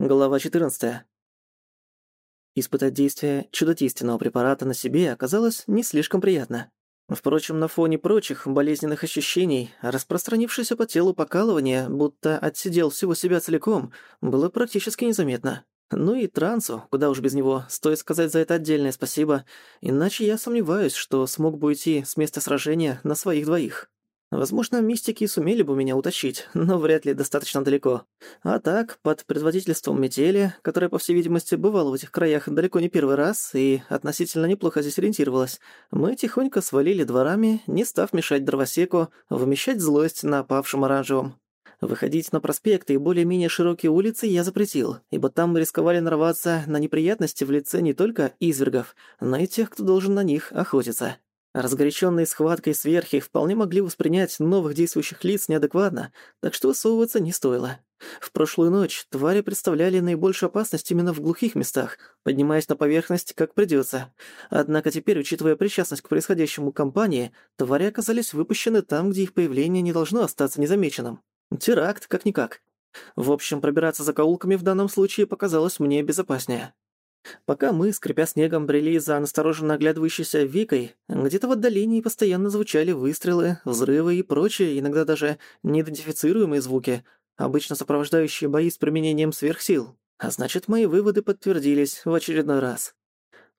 Глава 14. Испытать действие чудодейственного препарата на себе оказалось не слишком приятно. Впрочем, на фоне прочих болезненных ощущений, распространившееся по телу покалывание, будто отсидел всего себя целиком, было практически незаметно. Ну и трансу, куда уж без него, стоит сказать за это отдельное спасибо, иначе я сомневаюсь, что смог бы уйти с места сражения на своих двоих. Возможно, мистики сумели бы меня утащить, но вряд ли достаточно далеко. А так, под предводительством метели, которая, по всей видимости, бывала в этих краях далеко не первый раз и относительно неплохо здесь ориентировалась, мы тихонько свалили дворами, не став мешать дровосеку вымещать злость на опавшем оранжевом. Выходить на проспекты и более-менее широкие улицы я запретил, ибо там мы рисковали нарваться на неприятности в лице не только извергов, но и тех, кто должен на них охотиться. Разгоряченные схваткой сверхи вполне могли воспринять новых действующих лиц неадекватно, так что высовываться не стоило. В прошлую ночь твари представляли наибольшую опасность именно в глухих местах, поднимаясь на поверхность как придётся. Однако теперь, учитывая причастность к происходящему компании, твари оказались выпущены там, где их появление не должно остаться незамеченным. Теракт, как-никак. В общем, пробираться за каулками в данном случае показалось мне безопаснее. Пока мы, скрипя снегом, брели за настороженно оглядывающейся Викой, где-то в отдалении постоянно звучали выстрелы, взрывы и прочие, иногда даже неидентифицируемые звуки, обычно сопровождающие бои с применением сверхсил. А значит, мои выводы подтвердились в очередной раз.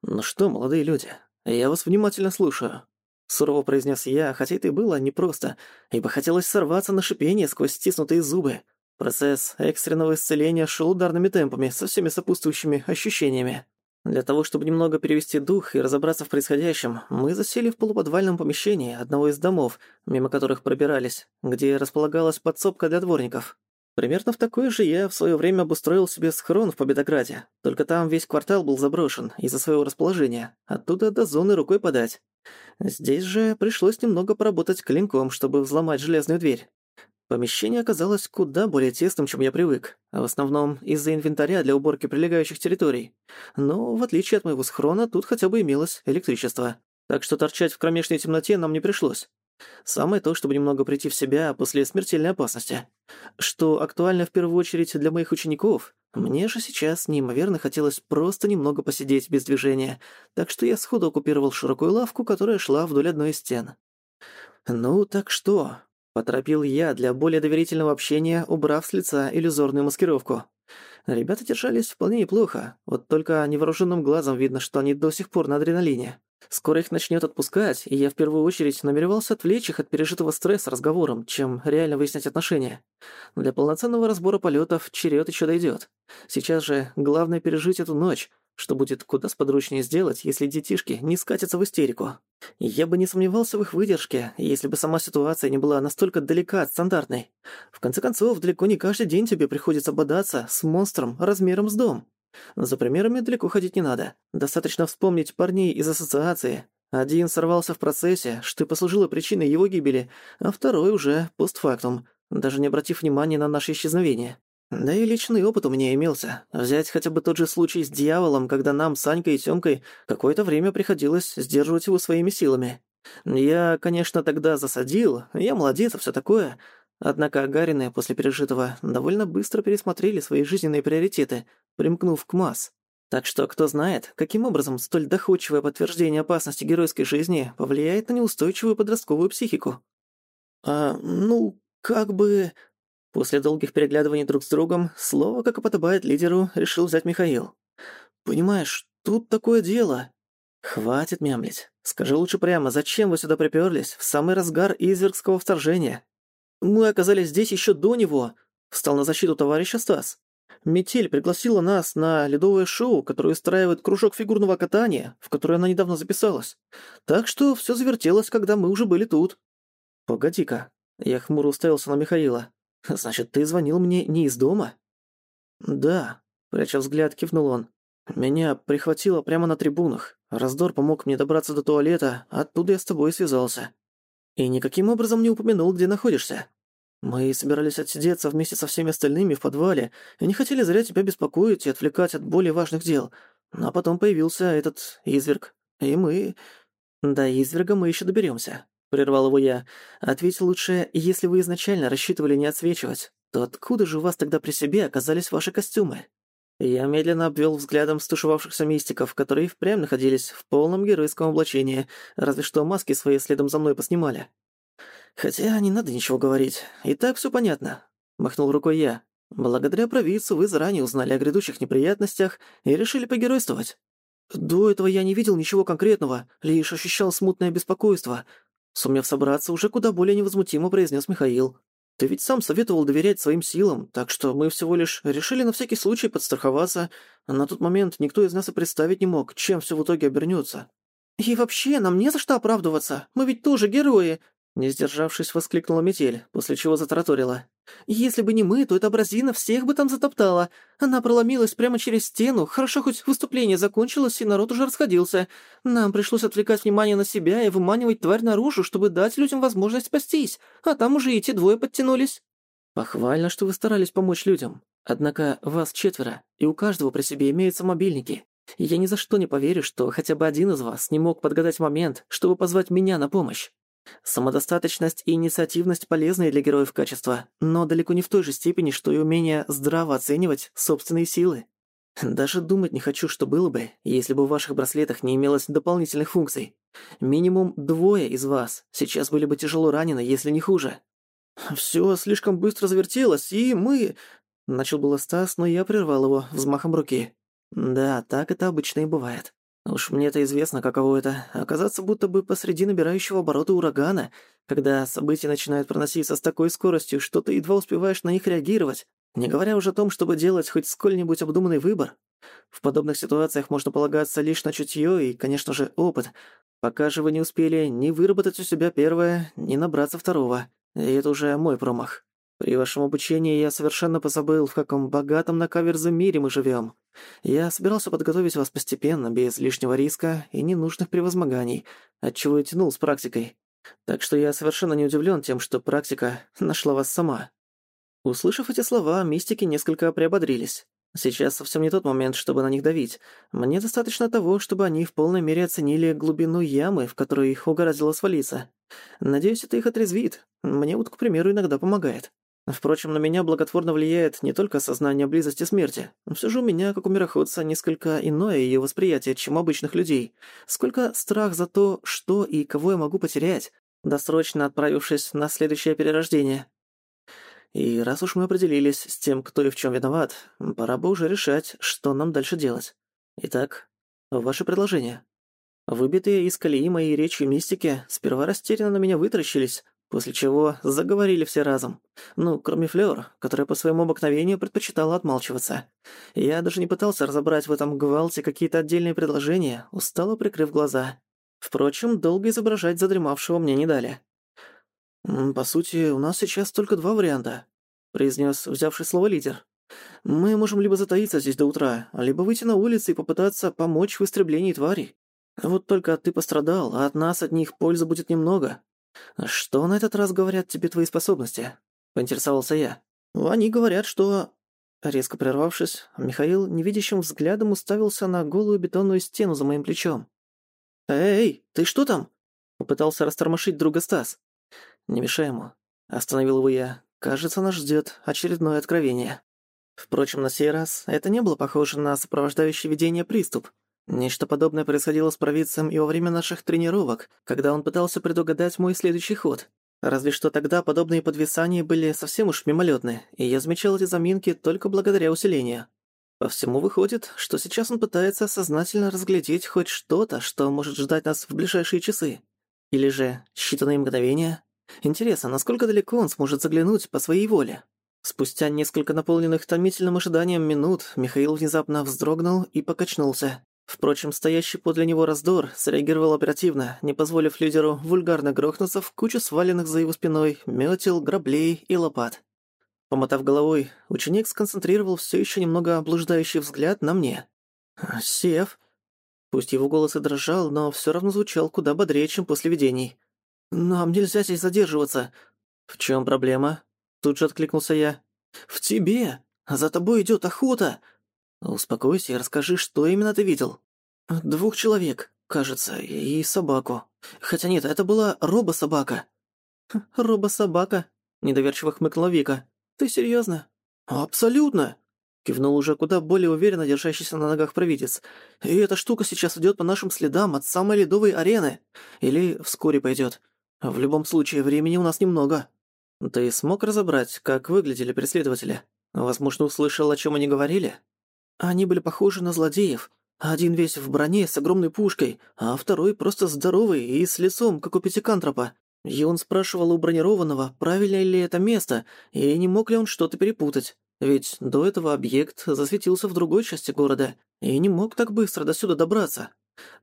«Ну что, молодые люди, я вас внимательно слушаю», — сурово произнес я, хотя это и было непросто, ибо хотелось сорваться на шипение сквозь стиснутые зубы. Процесс экстренного исцеления шел ударными темпами, со всеми сопутствующими ощущениями. Для того, чтобы немного перевести дух и разобраться в происходящем, мы засели в полуподвальном помещении одного из домов, мимо которых пробирались, где располагалась подсобка для дворников. Примерно в такой же я в своё время обустроил себе схрон в Победограде, только там весь квартал был заброшен из-за своего расположения, оттуда до зоны рукой подать. Здесь же пришлось немного поработать клинком, чтобы взломать железную дверь. Помещение оказалось куда более тесным, чем я привык, в основном из-за инвентаря для уборки прилегающих территорий. Но, в отличие от моего схрона, тут хотя бы имелось электричество. Так что торчать в кромешной темноте нам не пришлось. Самое то, чтобы немного прийти в себя после смертельной опасности. Что актуально в первую очередь для моих учеников. Мне же сейчас неимоверно хотелось просто немного посидеть без движения, так что я сходу оккупировал широкую лавку, которая шла вдоль одной из стен. «Ну, так что?» Поторопил я для более доверительного общения, убрав с лица иллюзорную маскировку. Ребята держались вполне неплохо, вот только невооруженным глазом видно, что они до сих пор на адреналине. Скоро их начнет отпускать, и я в первую очередь намеревался отвлечь их от пережитого стресса разговором, чем реально выяснять отношения. Для полноценного разбора полетов черед еще дойдет. Сейчас же главное пережить эту ночь, что будет куда сподручнее сделать, если детишки не скатятся в истерику. Я бы не сомневался в их выдержке, если бы сама ситуация не была настолько далека от стандартной. В конце концов, далеко не каждый день тебе приходится бодаться с монстром размером с дом. За примерами далеко ходить не надо. Достаточно вспомнить парней из ассоциации. Один сорвался в процессе, что и послужило причиной его гибели, а второй уже постфактум, даже не обратив внимания на наше исчезновение. Да и личный опыт у меня имелся. Взять хотя бы тот же случай с дьяволом, когда нам с Анькой и Тёмкой какое-то время приходилось сдерживать его своими силами. Я, конечно, тогда засадил, я молодец и всё такое. Однако Агарины после пережитого довольно быстро пересмотрели свои жизненные приоритеты, примкнув к масс. Так что кто знает, каким образом столь доходчивое подтверждение опасности геройской жизни повлияет на неустойчивую подростковую психику. «А, ну, как бы...» После долгих переглядываний друг с другом, слово, как и подобает лидеру, решил взять Михаил. «Понимаешь, тут такое дело». «Хватит мямлить. Скажи лучше прямо, зачем вы сюда приперлись в самый разгар извергского вторжения?» «Мы оказались здесь еще до него», — встал на защиту товарища Стас. «Метель пригласила нас на ледовое шоу, которое устраивает кружок фигурного катания, в которое она недавно записалась. Так что все завертелось, когда мы уже были тут». «Погоди-ка». Я хмуро уставился на Михаила. «Значит, ты звонил мне не из дома?» «Да», — пряча взгляд, кивнул он. «Меня прихватило прямо на трибунах. Раздор помог мне добраться до туалета, оттуда я с тобой связался. И никаким образом не упомянул, где находишься. Мы собирались отсидеться вместе со всеми остальными в подвале и не хотели зря тебя беспокоить и отвлекать от более важных дел. А потом появился этот изверг. И мы... До изверга мы еще доберемся прервал его я. «Ответь лучше, если вы изначально рассчитывали не отсвечивать, то откуда же у вас тогда при себе оказались ваши костюмы?» Я медленно обвел взглядом стушевавшихся мистиков, которые впрямь находились в полном геройском облачении, разве что маски свои следом за мной поснимали. «Хотя не надо ничего говорить, и так всё понятно», — махнул рукой я. «Благодаря провидцу вы заранее узнали о грядущих неприятностях и решили погеройствовать». «До этого я не видел ничего конкретного, лишь ощущал смутное беспокойство», сумев собраться, уже куда более невозмутимо произнес Михаил. Ты ведь сам советовал доверять своим силам, так что мы всего лишь решили на всякий случай подстраховаться. На тот момент никто из нас и представить не мог, чем все в итоге обернется. «И вообще, нам не за что оправдываться. Мы ведь тоже герои. Не сдержавшись, воскликнула метель, после чего затараторила. «Если бы не мы, то эта бразина всех бы там затоптала. Она проломилась прямо через стену. Хорошо, хоть выступление закончилось, и народ уже расходился. Нам пришлось отвлекать внимание на себя и выманивать тварь наружу, чтобы дать людям возможность спастись. А там уже и те двое подтянулись». «Похвально, что вы старались помочь людям. Однако вас четверо, и у каждого при себе имеются мобильники. я ни за что не поверю, что хотя бы один из вас не мог подгадать момент, чтобы позвать меня на помощь. Самодостаточность и инициативность полезны для героев качества, но далеко не в той же степени, что и умение здраво оценивать собственные силы. Даже думать не хочу, что было бы, если бы в ваших браслетах не имелось дополнительных функций. Минимум двое из вас сейчас были бы тяжело ранены, если не хуже. Всё слишком быстро завертелось, и мы... Начал было Стас, но я прервал его взмахом руки. Да, так это обычно и бывает. Уж мне это известно, каково это — оказаться будто бы посреди набирающего обороты урагана, когда события начинают проноситься с такой скоростью, что ты едва успеваешь на них реагировать, не говоря уже о том, чтобы делать хоть сколь-нибудь обдуманный выбор. В подобных ситуациях можно полагаться лишь на чутье и, конечно же, опыт. Пока же вы не успели ни выработать у себя первое, ни набраться второго. И это уже мой промах. При вашем обучении я совершенно позабыл, в каком богатом на каверзы мире мы живем. Я собирался подготовить вас постепенно, без лишнего риска и ненужных превозмоганий, отчего и тянул с практикой. Так что я совершенно не удивлен тем, что практика нашла вас сама». Услышав эти слова, мистики несколько приободрились. Сейчас совсем не тот момент, чтобы на них давить. Мне достаточно того, чтобы они в полной мере оценили глубину ямы, в которую их угораздило свалиться. Надеюсь, это их отрезвит. Мне вот, к примеру, иногда помогает. Впрочем, на меня благотворно влияет не только сознание близости смерти. Все же у меня, как у мироходца, несколько иное ее восприятие, чем обычных людей. Сколько страх за то, что и кого я могу потерять, досрочно отправившись на следующее перерождение. И раз уж мы определились с тем, кто и в чем виноват, пора бы уже решать, что нам дальше делать. Итак, ваше предложение. Выбитые из колеи моей речью мистики сперва растерянно на меня вытаращились, После чего заговорили все разом. Ну, кроме Флёр, которая по своему обыкновению предпочитала отмалчиваться. Я даже не пытался разобрать в этом гвалте какие-то отдельные предложения, устало прикрыв глаза. Впрочем, долго изображать задремавшего мне не дали. «По сути, у нас сейчас только два варианта», — произнес взявший слово лидер. «Мы можем либо затаиться здесь до утра, либо выйти на улицу и попытаться помочь в истреблении тварей. Вот только ты пострадал, а от нас от них пользы будет немного. «Что на этот раз говорят тебе твои способности?» — поинтересовался я. «Они говорят, что...» Резко прервавшись, Михаил невидящим взглядом уставился на голую бетонную стену за моим плечом. «Эй, ты что там?» — попытался растормошить друга Стас. «Не мешай ему», — остановил его я. «Кажется, нас ждет очередное откровение». Впрочем, на сей раз это не было похоже на сопровождающее видение приступ. Нечто подобное происходило с провидцем и во время наших тренировок, когда он пытался предугадать мой следующий ход. Разве что тогда подобные подвисания были совсем уж мимолетны, и я замечал эти заминки только благодаря усилению. По всему выходит, что сейчас он пытается сознательно разглядеть хоть что-то, что может ждать нас в ближайшие часы. Или же считанные мгновения. Интересно, насколько далеко он сможет заглянуть по своей воле? Спустя несколько наполненных томительным ожиданием минут Михаил внезапно вздрогнул и покачнулся. Впрочем, стоящий подле него раздор среагировал оперативно, не позволив лидеру вульгарно грохнуться в кучу сваленных за его спиной метел, граблей и лопат. Помотав головой, ученик сконцентрировал все еще немного облуждающий взгляд на мне. «Сев». Пусть его голос и дрожал, но все равно звучал куда бодрее, чем после видений. «Нам нельзя здесь задерживаться». «В чем проблема?» Тут же откликнулся я. «В тебе! За тобой идет охота!» «Успокойся и расскажи, что именно ты видел». «Двух человек, кажется, и собаку. Хотя нет, это была робособака». «Робособака?» – недоверчиво хмыкнула Вика. «Ты серьёзно?» «Абсолютно!» Кивнул уже куда более уверенно держащийся на ногах провидец. «И эта штука сейчас идет по нашим следам от самой ледовой арены. Или вскоре пойдет. В любом случае, времени у нас немного». «Ты смог разобрать, как выглядели преследователи? Возможно, услышал, о чем они говорили?» «Они были похожи на злодеев. Один весь в броне с огромной пушкой, а второй просто здоровый и с лицом, как у пятикантропа. И он спрашивал у бронированного, правильно ли это место, и не мог ли он что-то перепутать. Ведь до этого объект засветился в другой части города и не мог так быстро до сюда добраться.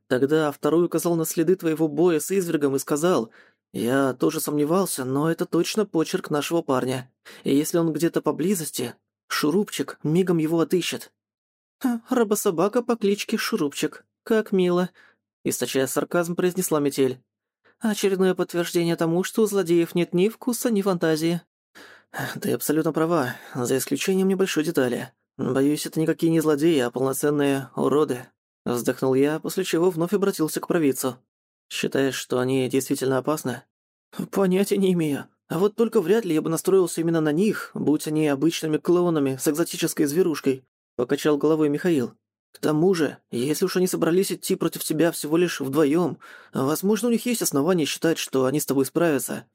Тогда второй указал на следы твоего боя с извергом и сказал, «Я тоже сомневался, но это точно почерк нашего парня. И если он где-то поблизости, Шурупчик мигом его отыщет». «Рабособака по кличке Шурупчик. Как мило», — источая сарказм, произнесла метель. «Очередное подтверждение тому, что у злодеев нет ни вкуса, ни фантазии». «Ты абсолютно права, за исключением небольшой детали. Боюсь, это никакие не злодеи, а полноценные уроды». Вздохнул я, после чего вновь обратился к провидцу. «Считаешь, что они действительно опасны?» «Понятия не имею. А вот только вряд ли я бы настроился именно на них, будь они обычными клоунами с экзотической зверушкой», — покачал головой Михаил. «К тому же, если уж они собрались идти против тебя всего лишь вдвоем, возможно, у них есть основания считать, что они с тобой справятся».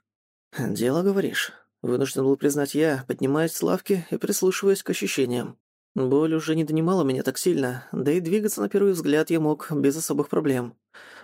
«Дело, говоришь?» Вынужден был признать я, поднимаясь с лавки и прислушиваясь к ощущениям. Боль уже не донимала меня так сильно, да и двигаться на первый взгляд я мог без особых проблем.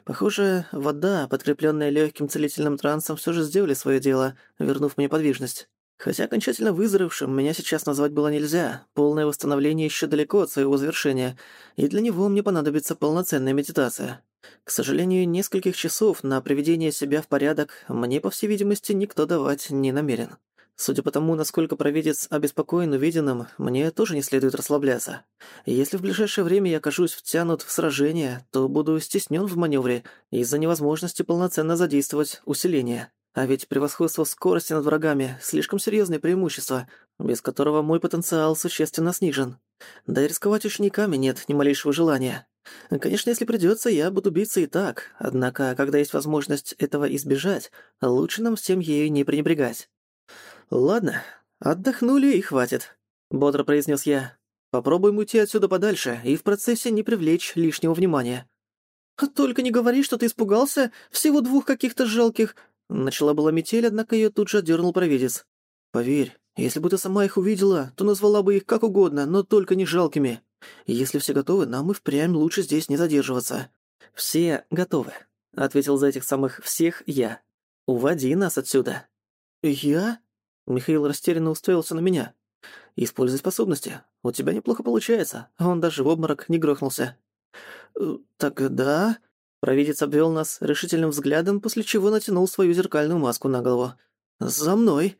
Похоже, вода, подкреплённая лёгким целительным трансом, всё же сделали своё дело, вернув мне подвижность. Хотя окончательно выздоровевшим меня сейчас назвать было нельзя, полное восстановление ещё далеко от своего завершения, и для него мне понадобится полноценная медитация. К сожалению, нескольких часов на приведение себя в порядок мне, по всей видимости, никто давать не намерен. Судя по тому, насколько провидец обеспокоен увиденным, мне тоже не следует расслабляться. Если в ближайшее время я окажусь втянут в сражение, то буду стеснен в маневре из-за невозможности полноценно задействовать усиление. А ведь превосходство скорости над врагами – слишком серьезное преимущество, без которого мой потенциал существенно снижен. Да и рисковать учениками нет ни малейшего желания. Конечно, если придётся, я буду биться и так, однако, когда есть возможность этого избежать, лучше нам всем ею не пренебрегать. «Ладно, отдохнули и хватит», — бодро произнес я. «Попробуем уйти отсюда подальше и в процессе не привлечь лишнего внимания». «Только не говори, что ты испугался всего двух каких-то жалких...» Начала была метель, однако её тут же отдёрнул провидец. «Поверь, если бы ты сама их увидела, то назвала бы их как угодно, но только не жалкими. Если все готовы, нам и впрямь лучше здесь не задерживаться». «Все готовы», — ответил за этих самых «всех» я. «Уводи нас отсюда». «Я?» Михаил растерянно уставился на меня. «Используй способности. У тебя неплохо получается. Он даже в обморок не грохнулся». «Э, «Так да...» Провидец обвел нас решительным взглядом, после чего натянул свою зеркальную маску на голову. «За мной!»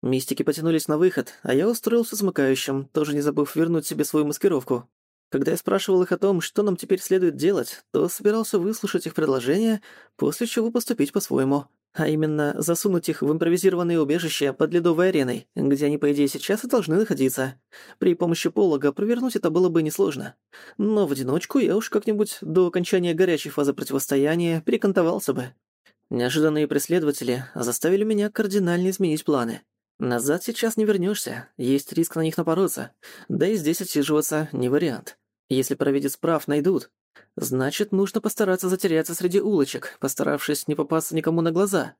Мистики потянулись на выход, а я устроился смыкающим, тоже не забыв вернуть себе свою маскировку. Когда я спрашивал их о том, что нам теперь следует делать, то собирался выслушать их предложения, после чего поступить по-своему. А именно, засунуть их в импровизированные убежища под ледовой ареной, где они, по идее, сейчас и должны находиться. При помощи полога провернуть это было бы несложно. Но в одиночку я уж как-нибудь до окончания горячей фазы противостояния перекантовался бы. Неожиданные преследователи заставили меня кардинально изменить планы. Назад сейчас не вернешься, есть риск на них напороться. Да и здесь отсиживаться не вариант. Если провидец прав найдут, Значит, нужно постараться затеряться среди улочек, постаравшись не попасться никому на глаза.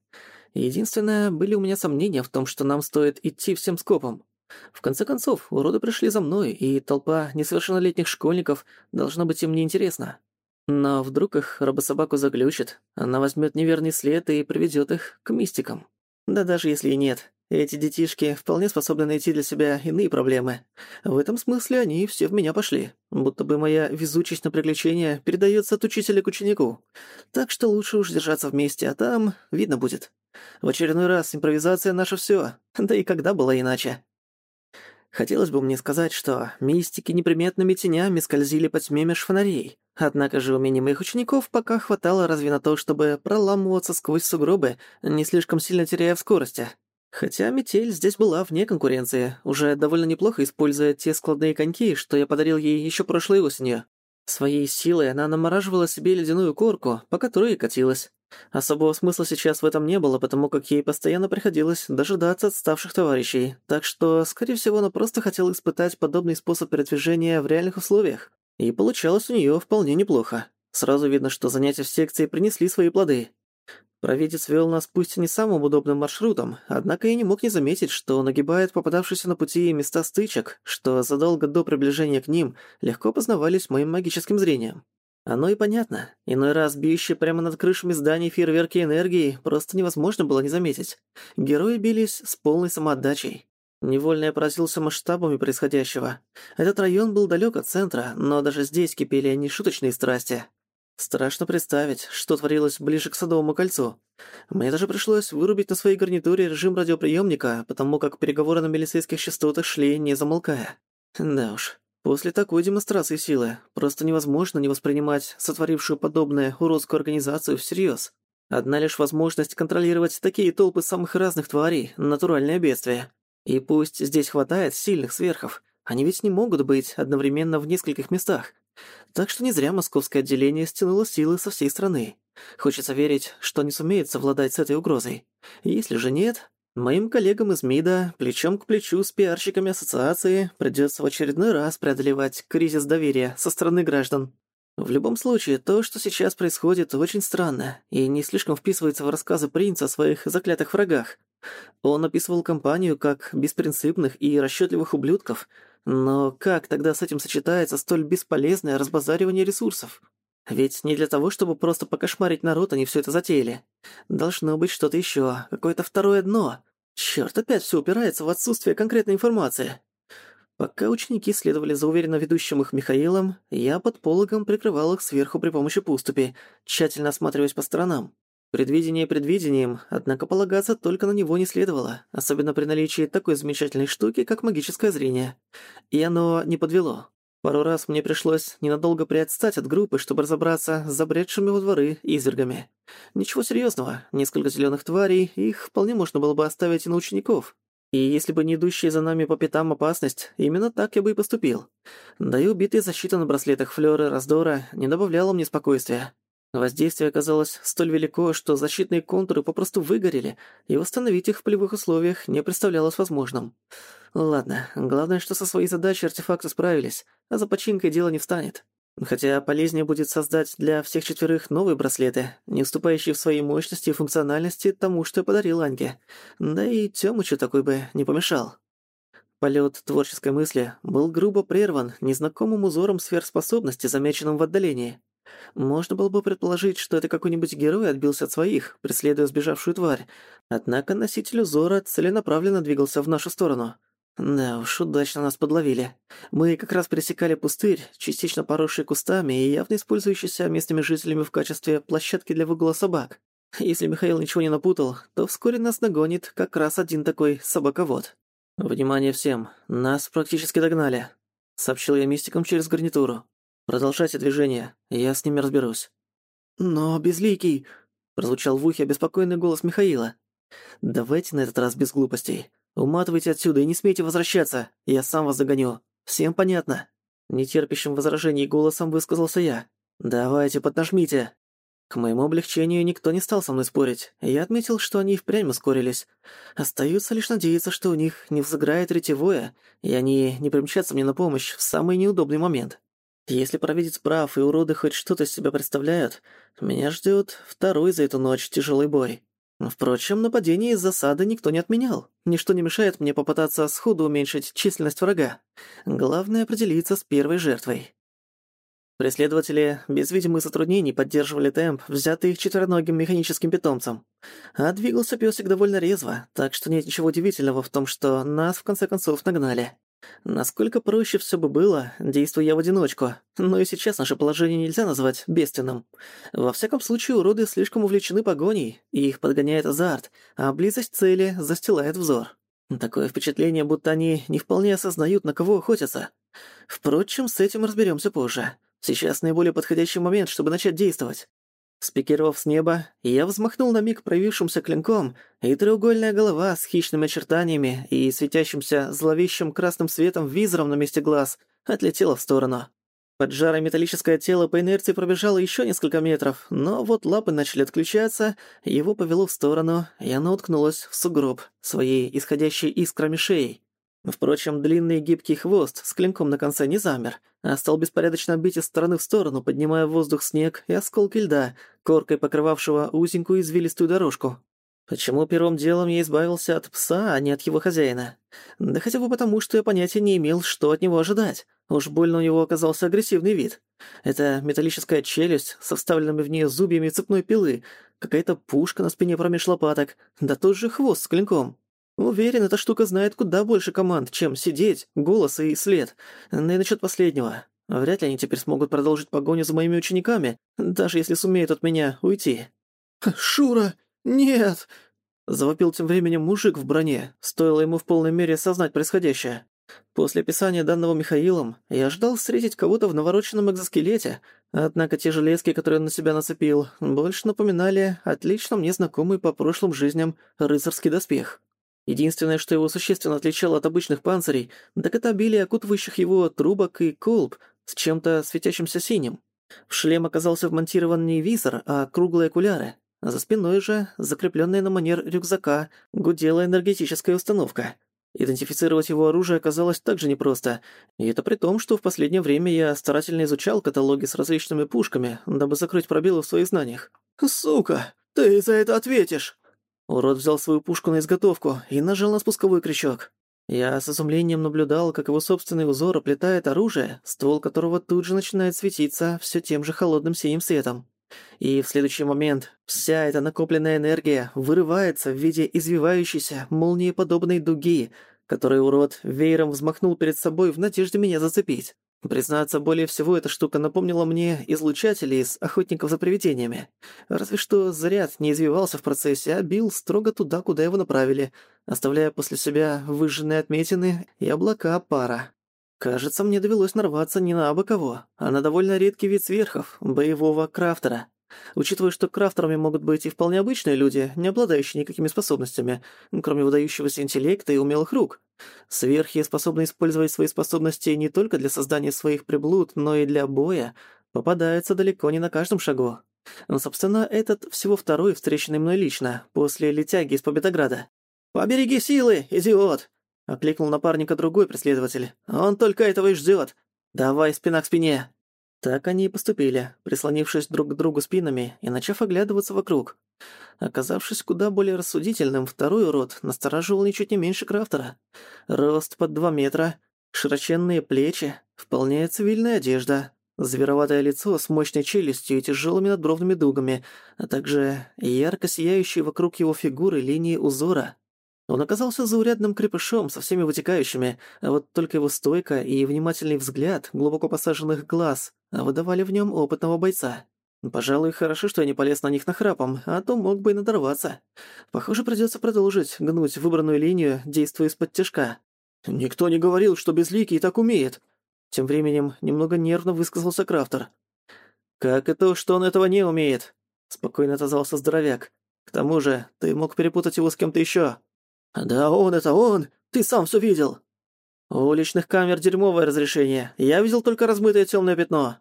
Единственное, были у меня сомнения в том, что нам стоит идти всем скопом. В конце концов, уроды пришли за мной, и толпа несовершеннолетних школьников должна быть им неинтересна. Но вдруг их рабособаку заглючит, она возьмет неверный след и приведет их к мистикам. Да даже если и нет, эти детишки вполне способны найти для себя иные проблемы. В этом смысле они все в меня пошли. Будто бы моя везучесть на приключения передается от учителя к ученику. Так что лучше уж держаться вместе, а там видно будет. В очередной раз импровизация наша все. Да и когда было иначе? Хотелось бы мне сказать, что мистики неприметными тенями скользили по тьме меж фонарей. Однако же умений моих учеников пока хватало разве на то, чтобы проламываться сквозь сугробы, не слишком сильно теряя в скорости. Хотя метель здесь была вне конкуренции, уже довольно неплохо используя те складные коньки, что я подарил ей еще прошлой осенью. Своей силой она намораживала себе ледяную корку, по которой и катилась. Особого смысла сейчас в этом не было, потому как ей постоянно приходилось дожидаться отставших товарищей, так что, скорее всего, она просто хотела испытать подобный способ передвижения в реальных условиях. И получалось у неё вполне неплохо. Сразу видно, что занятия в секции принесли свои плоды. Провидец вел нас пусть и не самым удобным маршрутом, однако я не мог не заметить, что он огибает попадавшиеся на пути места стычек, что задолго до приближения к ним легко познавались моим магическим зрением. Оно и понятно. Иной раз бьющие прямо над крышами зданий фейерверки энергии просто невозможно было не заметить. Герои бились с полной самоотдачей. Невольно я поразился масштабами происходящего. Этот район был далек от центра, но даже здесь кипели нешуточные страсти. Страшно представить, что творилось ближе к Садовому кольцу. Мне даже пришлось вырубить на своей гарнитуре режим радиоприемника, потому как переговоры на милицейских частотах шли, не замолкая. Да уж, после такой демонстрации силы просто невозможно не воспринимать сотворившую подобное уродскую организацию всерьез. Одна лишь возможность контролировать такие толпы самых разных тварей – натуральное бедствие. И пусть здесь хватает сильных сверхов, они ведь не могут быть одновременно в нескольких местах. Так что не зря московское отделение стянуло силы со всей страны. Хочется верить, что не сумеет совладать с этой угрозой. Если же нет, моим коллегам из МИДа плечом к плечу с пиарщиками ассоциации придется в очередной раз преодолевать кризис доверия со стороны граждан. В любом случае, то, что сейчас происходит, очень странно и не слишком вписывается в рассказы принца о своих заклятых врагах. Он описывал компанию как беспринципных и расчетливых ублюдков – но как тогда с этим сочетается столь бесполезное разбазаривание ресурсов? Ведь не для того, чтобы просто покошмарить народ, они все это затеяли. Должно быть что-то еще, какое-то второе дно. Черт, опять все упирается в отсутствие конкретной информации. Пока ученики следовали за уверенно ведущим их Михаилом, я под пологом прикрывал их сверху при помощи пуступи, тщательно осматриваясь по сторонам. Предвидение предвидением, однако полагаться только на него не следовало, особенно при наличии такой замечательной штуки, как магическое зрение. И оно не подвело. Пару раз мне пришлось ненадолго приотстать от группы, чтобы разобраться с забредшими во дворы извергами. Ничего серьезного, несколько зеленых тварей, их вполне можно было бы оставить и на учеников. И если бы не идущая за нами по пятам опасность, именно так я бы и поступил. Да и убитая защита на браслетах Флёры Раздора не добавляла мне спокойствия. Воздействие оказалось столь велико, что защитные контуры попросту выгорели, и восстановить их в полевых условиях не представлялось возможным. Ладно, главное, что со своей задачей артефакты справились, а за починкой дело не встанет. Хотя полезнее будет создать для всех четверых новые браслеты, не уступающие в своей мощности и функциональности тому, что я подарил Аньке. Да и Тёмычу такой бы не помешал. Полет творческой мысли был грубо прерван незнакомым узором сверхспособности, замеченным в отдалении. Можно было бы предположить, что это какой-нибудь герой отбился от своих, преследуя сбежавшую тварь. Однако носитель узора целенаправленно двигался в нашу сторону. Да уж, удачно нас подловили. Мы как раз пересекали пустырь, частично поросший кустами и явно использующийся местными жителями в качестве площадки для выгула собак. Если Михаил ничего не напутал, то вскоре нас нагонит как раз один такой собаковод. «Внимание всем, нас практически догнали», — сообщил я мистикам через гарнитуру. Продолжайте движение, я с ними разберусь». «Но, Безликий...» — прозвучал в ухе обеспокоенный голос Михаила. «Давайте на этот раз без глупостей. Уматывайте отсюда и не смейте возвращаться, я сам вас догоню. Всем понятно?» Нетерпящим возражений голосом высказался я. «Давайте, поднажмите». К моему облегчению никто не стал со мной спорить. Я отметил, что они впрямь ускорились. Остается лишь надеяться, что у них не взыграет ретевое, и они не примчатся мне на помощь в самый неудобный момент. Если провидец прав и уроды хоть что-то из себя представляют, меня ждет второй за эту ночь тяжелый бой. Впрочем, нападение из засады никто не отменял. Ничто не мешает мне попытаться сходу уменьшить численность врага. Главное определиться с первой жертвой. Преследователи без видимых затруднений поддерживали темп, взятый их четвероногим механическим питомцем. А двигался пёсик довольно резво, так что нет ничего удивительного в том, что нас в конце концов нагнали. Насколько проще все бы было, действуя я в одиночку, но и сейчас наше положение нельзя назвать бедственным. Во всяком случае, уроды слишком увлечены погоней, и их подгоняет азарт, а близость цели застилает взор. Такое впечатление, будто они не вполне осознают, на кого охотятся. Впрочем, с этим разберемся позже. Сейчас наиболее подходящий момент, чтобы начать действовать. Спикировав с неба, я взмахнул на миг проявившимся клинком, и треугольная голова с хищными очертаниями и светящимся зловещим красным светом визором на месте глаз отлетела в сторону. Поджарое металлическое тело по инерции пробежало еще несколько метров, но вот лапы начали отключаться, его повело в сторону, и оно уткнулось в сугроб своей исходящей искрами шеей. Впрочем, длинный гибкий хвост с клинком на конце не замер, а стал беспорядочно бить из стороны в сторону, поднимая в воздух снег и осколки льда, коркой покрывавшего узенькую извилистую дорожку. Почему первым делом я избавился от пса, а не от его хозяина? Да хотя бы потому, что я понятия не имел, что от него ожидать. Уж больно у него оказался агрессивный вид. Это металлическая челюсть со вставленными в нее зубьями цепной пилы, какая-то пушка на спине промеж лопаток, да тот же хвост с клинком. Уверен, эта штука знает куда больше команд, чем сидеть, голос и след. Да и насчет последнего. Вряд ли они теперь смогут продолжить погоню за моими учениками, даже если сумеют от меня уйти. «Шура!» «Нет!» — завопил тем временем мужик в броне, стоило ему в полной мере осознать происходящее. После описания данного Михаилом я ждал встретить кого-то в навороченном экзоскелете, однако те железки, которые он на себя нацепил, больше напоминали отлично мне знакомый по прошлым жизням рыцарский доспех. Единственное, что его существенно отличало от обычных панцирей, так это обилие окутывающих его трубок и колб с чем-то светящимся синим. В шлем оказался вмонтирован не визор, а круглые окуляры, за спиной же, закрепленная на манер рюкзака, гудела энергетическая установка. Идентифицировать его оружие оказалось также непросто, и это при том, что в последнее время я старательно изучал каталоги с различными пушками, дабы закрыть пробелы в своих знаниях. «Сука, ты за это ответишь!» Урод взял свою пушку на изготовку и нажал на спусковой крючок. Я с изумлением наблюдал, как его собственный узор оплетает оружие, ствол которого тут же начинает светиться все тем же холодным синим светом. И в следующий момент вся эта накопленная энергия вырывается в виде извивающейся, молниеподобной дуги, которой урод веером взмахнул перед собой в надежде меня зацепить. Признаться, более всего эта штука напомнила мне излучатели из «Охотников за привидениями». Разве что заряд не извивался в процессе, а бил строго туда, куда его направили, оставляя после себя выжженные отметины и облака пара. Кажется, мне довелось нарваться не на абы кого, а на довольно редкий вид сверхов, боевого крафтера. Учитывая, что крафтерами могут быть и вполне обычные люди, не обладающие никакими способностями, кроме выдающегося интеллекта и умелых рук. Сверхи, способные использовать свои способности не только для создания своих приблуд, но и для боя, попадаются далеко не на каждом шагу. Но, собственно, этот всего второй, встреченный мной лично, после летяги из Победограда. «Побереги силы, идиот!» Окликнул напарника другой преследователь. «Он только этого и ждёт. Давай спина к спине!» Так они и поступили, прислонившись друг к другу спинами и начав оглядываться вокруг. Оказавшись куда более рассудительным, второй урод настораживал ничуть не меньше Крафтера. Рост под два метра, широченные плечи, вполне цивильная одежда, звероватое лицо с мощной челюстью и тяжелыми надбровными дугами, а также ярко сияющие вокруг его фигуры линии узора. Он оказался заурядным крепышом со всеми вытекающими, а вот только его стойка и внимательный взгляд глубоко посаженных глаз выдавали в нем опытного бойца. Пожалуй, хорошо, что я не полез на них нахрапом, а то мог бы и надорваться. Похоже, придется продолжить гнуть выбранную линию, действуя из-под тяжка. «Никто не говорил, что Безликий так умеет!» Тем временем немного нервно высказался Крафтер. «Как и то, что он этого не умеет!» Спокойно отозвался здоровяк. «К тому же, ты мог перепутать его с кем-то ещё». «Да он это он! Ты сам все видел!» «У уличных камер дерьмовое разрешение. Я видел только размытое темное пятно».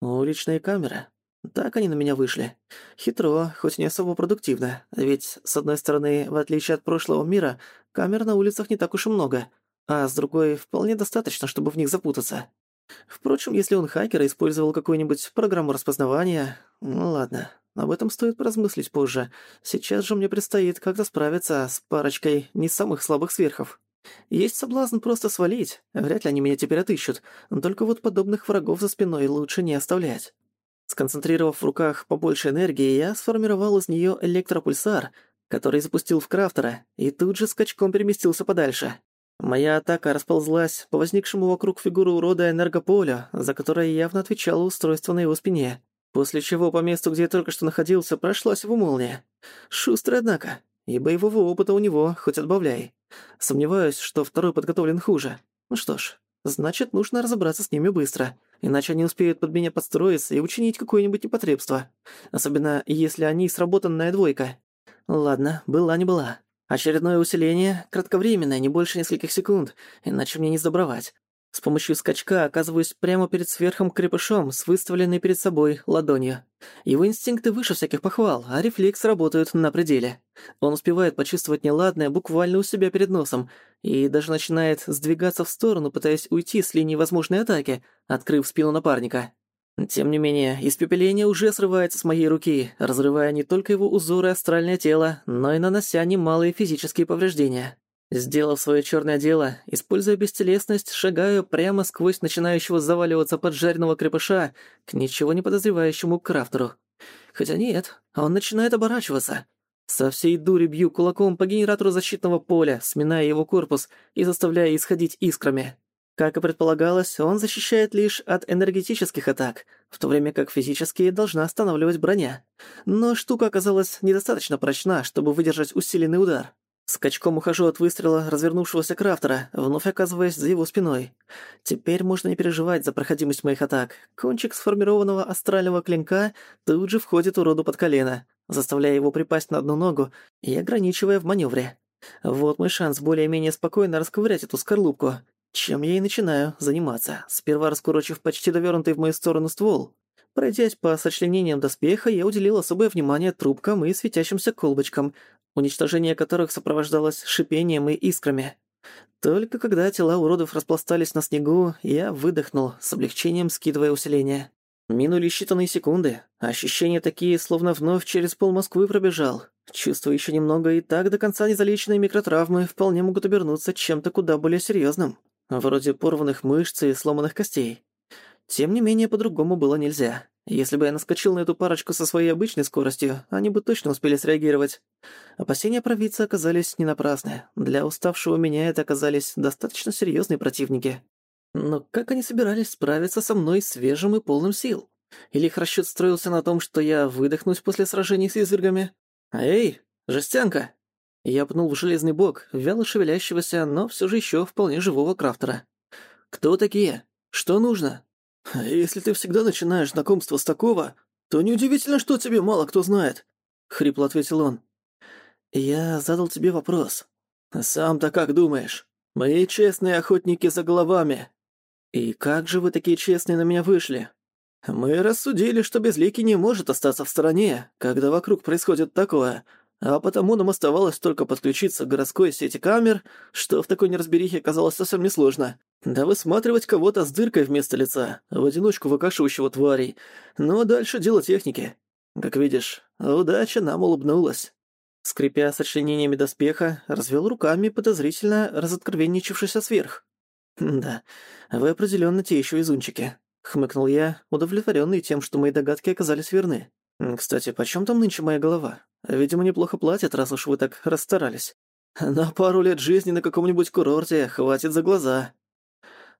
«Уличные камеры?» Так они на меня вышли. Хитро, хоть не особо продуктивно. Ведь, с одной стороны, в отличие от прошлого мира, камер на улицах не так уж и много. А с другой, вполне достаточно, чтобы в них запутаться. Впрочем, если он хакер использовал какую-нибудь программу распознавания... Ну ладно, об этом стоит поразмыслить позже. Сейчас же мне предстоит как-то справиться с парочкой не самых слабых сверхов. Есть соблазн просто свалить, вряд ли они меня теперь отыщут, только вот подобных врагов за спиной лучше не оставлять. Сконцентрировав в руках побольше энергии, я сформировал из неё электропульсар, который запустил в крафтера, и тут же скачком переместился подальше. Моя атака расползлась по возникшему вокруг фигуры урода энергополя, за которое явно отвечало устройство на его спине. После чего по месту, где я только что находился, прошлась его молния. Шустрый, однако. И боевого опыта у него хоть отбавляй. Сомневаюсь, что второй подготовлен хуже. Ну что ж, значит, нужно разобраться с ними быстро. Иначе они успеют под меня подстроиться и учинить какое-нибудь непотребство. Особенно, если они сработанная двойка. Ладно, была не была. Очередное усиление, кратковременное, не больше нескольких секунд, иначе мне не сдобровать. С помощью скачка оказываюсь прямо перед сверхом крепышом с выставленной перед собой ладонью. Его инстинкты выше всяких похвал, а рефлекс работают на пределе. Он успевает почувствовать неладное буквально у себя перед носом и даже начинает сдвигаться в сторону, пытаясь уйти с линии возможной атаки, открыв спину напарника. Тем не менее, испепеление уже срывается с моей руки, разрывая не только его узоры астральное тело, но и нанося немалые физические повреждения. Сделав свое черное дело, используя бестелесность, шагаю прямо сквозь начинающего заваливаться поджаренного крепыша к ничего не подозревающему крафтеру. Хотя нет, он начинает оборачиваться. Со всей дури бью кулаком по генератору защитного поля, сминая его корпус и заставляя исходить искрами. Как и предполагалось, он защищает лишь от энергетических атак, в то время как физические должна останавливать броня. Но штука оказалась недостаточно прочна, чтобы выдержать усиленный удар. Скачком ухожу от выстрела развернувшегося крафтера, вновь оказываясь за его спиной. Теперь можно не переживать за проходимость моих атак. Кончик сформированного астрального клинка тут же входит уроду под колено, заставляя его припасть на одну ногу и ограничивая в маневре. Вот мой шанс более-менее спокойно расковырять эту скорлупку, чем я и начинаю заниматься, сперва раскурочив почти довернутый в мою сторону ствол. Пройдясь по сочленениям доспеха, я уделил особое внимание трубкам и светящимся колбочкам, уничтожение которых сопровождалось шипением и искрами. Только когда тела уродов распластались на снегу, я выдохнул, с облегчением скидывая усиление. Минули считанные секунды. Ощущения такие, словно вновь через пол Москвы пробежал. Чувствую еще немного, и так до конца незалеченные микротравмы вполне могут обернуться чем-то куда более серьезным, вроде порванных мышц и сломанных костей. Тем не менее, по-другому было нельзя. Если бы я наскочил на эту парочку со своей обычной скоростью, они бы точно успели среагировать. Опасения провидца оказались не напрасны. Для уставшего меня это оказались достаточно серьезные противники. Но как они собирались справиться со мной свежим и полным сил? Или их расчёт строился на том, что я выдохнусь после сражений с извергами? «Эй, жестянка!» Я пнул в железный бок, вяло шевелящегося, но всё же ещё вполне живого крафтера. «Кто такие? Что нужно?» «Если ты всегда начинаешь знакомство с такого, то неудивительно, что тебе мало кто знает», — хрипло ответил он. «Я задал тебе вопрос. Сам-то как думаешь? Мы честные охотники за головами». «И как же вы такие честные на меня вышли?» «Мы рассудили, что Безликий не может остаться в стороне, когда вокруг происходит такое, а потому нам оставалось только подключиться к городской сети камер, что в такой неразберихе оказалось совсем несложно. Да высматривать кого-то с дыркой вместо лица, в одиночку выкашивающего тварей. Ну а дальше дело техники. Как видишь, удача нам улыбнулась. Скрипя сочленениями доспеха, развел руками, подозрительно разоткровенничавшись сверх. «Да, вы определенно те еще изунчики», — хмыкнул я, удовлетворенный тем, что мои догадки оказались верны. «Кстати, почем там нынче моя голова? Видимо, неплохо платят, раз уж вы так расстарались. На пару лет жизни на каком-нибудь курорте хватит за глаза».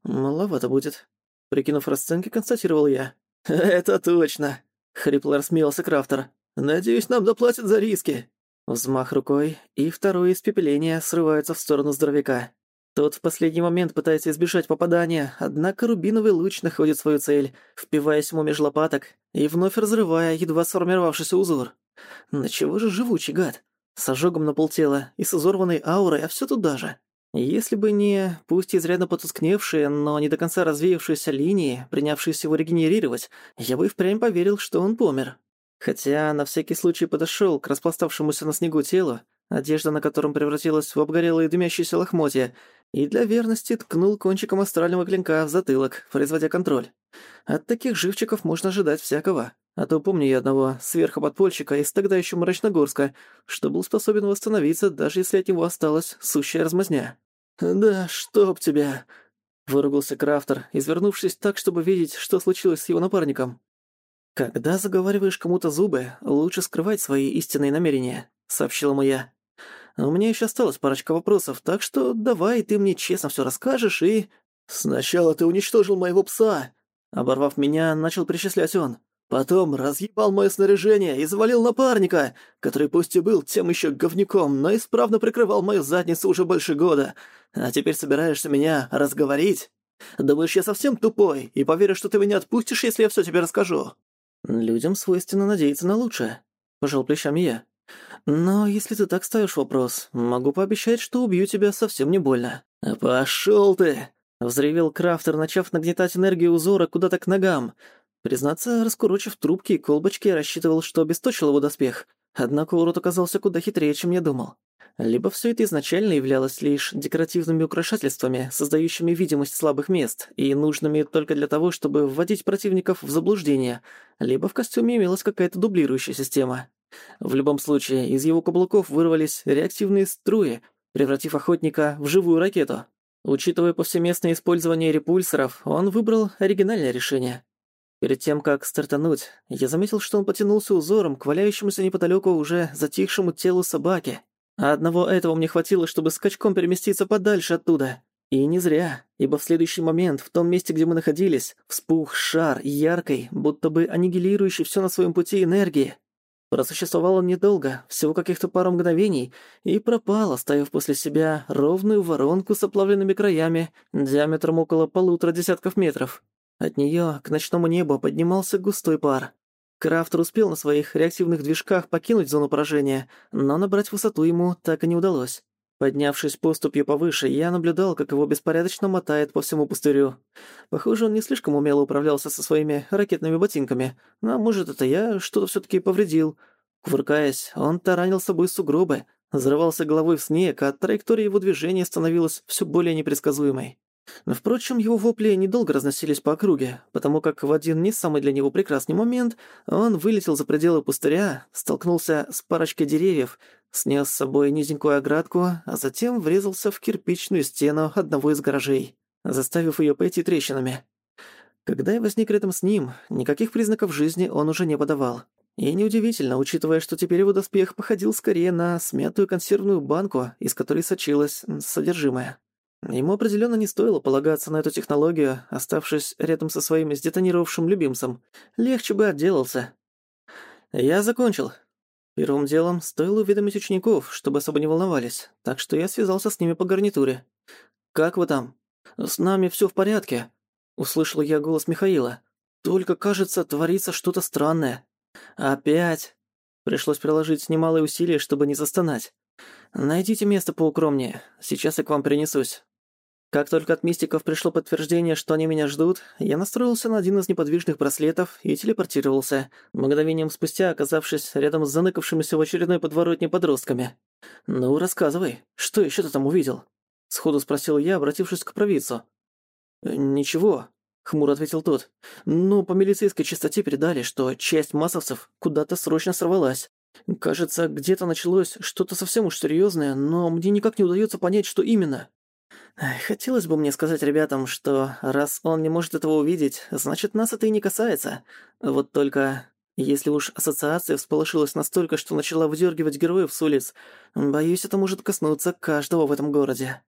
«Маловато будет», — прикинув расценки, констатировал я. «Это точно», — хрипло рассмеялся Крафтер. «Надеюсь, нам доплатят за риски». Взмах рукой, и второе испепеление срывается в сторону здоровяка. Тот в последний момент пытается избежать попадания, однако рубиновый луч находит свою цель, впиваясь ему меж лопаток и вновь разрывая едва сформировавшийся узор. На чего же живучий гад? С ожогом на полтела и с изорванной аурой, а всё туда же. Если бы не, пусть изрядно потускневшие, но не до конца развеявшиеся линии, принявшиеся его регенерировать, я бы впрямь поверил, что он помер. Хотя на всякий случай подошёл к распластавшемуся на снегу телу, одежда на котором превратилась в обгорелые дымящиеся лохмотья, и для верности ткнул кончиком астрального клинка в затылок, производя контроль. От таких живчиков можно ожидать всякого. А то помню я одного сверхоподпольщика из тогда еще Мрачногорска, что был способен восстановиться, даже если от него осталась сущая размазня. «Да чтоб тебя!» — выругался Крафтер, извернувшись так, чтобы видеть, что случилось с его напарником. «Когда заговариваешь кому-то зубы, лучше скрывать свои истинные намерения», — сообщил ему я. «У меня еще осталась парочка вопросов, так что давай ты мне честно все расскажешь и...» «Сначала ты уничтожил моего пса!» Оборвав меня, начал перечислять он. «Потом разъебал мое снаряжение и завалил напарника, который пусть и был тем еще говнюком, но исправно прикрывал мою задницу уже больше года. А теперь собираешься меня разговорить? Думаешь, я совсем тупой и поверю, что ты меня отпустишь, если я все тебе расскажу?» «Людям свойственно надеяться на лучшее», — пожал плечами я. «Но если ты так ставишь вопрос, могу пообещать, что убью тебя совсем не больно». «Пошёл ты!» Взревел Крафтер, начав нагнетать энергию узора куда-то к ногам. Признаться, раскурочив трубки и колбочки, рассчитывал, что обесточил его доспех. Однако урод оказался куда хитрее, чем я думал. Либо все это изначально являлось лишь декоративными украшательствами, создающими видимость слабых мест и нужными только для того, чтобы вводить противников в заблуждение, либо в костюме имелась какая-то дублирующая система. В любом случае, из его каблуков вырвались реактивные струи, превратив охотника в живую ракету. Учитывая повсеместное использование репульсоров, он выбрал оригинальное решение. Перед тем, как стартануть, я заметил, что он потянулся узором к валяющемуся неподалеку уже затихшему телу собаки. А одного этого мне хватило, чтобы скачком переместиться подальше оттуда. И не зря, ибо в следующий момент, в том месте, где мы находились, вспух шар яркой, будто бы аннигилирующий все на своем пути энергии. Просуществовал он недолго, всего каких-то пару мгновений, и пропал, оставив после себя ровную воронку с оплавленными краями, диаметром около полутора десятков метров. От нее к ночному небу поднимался густой пар. Крафтер успел на своих реактивных движках покинуть зону поражения, но набрать высоту ему так и не удалось. Поднявшись поступью повыше, я наблюдал, как его беспорядочно мотает по всему пустырю. Похоже, он не слишком умело управлялся со своими ракетными ботинками, но, может, это я что-то все таки повредил. Кувыркаясь, он таранил собой сугробы, взрывался головой в снег, а траектория его движения становилась все более непредсказуемой. Впрочем, его вопли недолго разносились по округе, потому как в один не самый для него прекрасный момент он вылетел за пределы пустыря, столкнулся с парочкой деревьев, снес с собой низенькую оградку, а затем врезался в кирпичную стену одного из гаражей, заставив ее пойти трещинами. Когда я возник рядом с ним, никаких признаков жизни он уже не подавал. И неудивительно, учитывая, что теперь его доспех походил скорее на смятую консервную банку, из которой сочилось содержимое. Ему определенно не стоило полагаться на эту технологию, оставшись рядом со своим сдетонировавшим любимцем. Легче бы отделался. Я закончил. Первым делом стоило уведомить учеников, чтобы особо не волновались, так что я связался с ними по гарнитуре. «Как вы там?» «С нами все в порядке», — услышал я голос Михаила. «Только, кажется, творится что-то странное». «Опять?» Пришлось приложить немалые усилия, чтобы не застонать. «Найдите место поукромнее. Сейчас я к вам принесусь». Как только от мистиков пришло подтверждение, что они меня ждут, я настроился на один из неподвижных браслетов и телепортировался, мгновением спустя оказавшись рядом с заныкавшимися в очередной подворотне подростками. «Ну, рассказывай, что еще ты там увидел?» — сходу спросил я, обратившись к провидцу. «Ничего», — хмуро ответил тот. «Но по милицейской частоте передали, что часть массовцев куда-то срочно сорвалась. Кажется, где-то началось что-то совсем уж серьезное, но мне никак не удается понять, что именно. Хотелось бы мне сказать ребятам, что раз он не может этого увидеть, значит, нас это и не касается. Вот только если уж ассоциация всполошилась настолько, что начала выдергивать героев с улиц, боюсь, это может коснуться каждого в этом городе.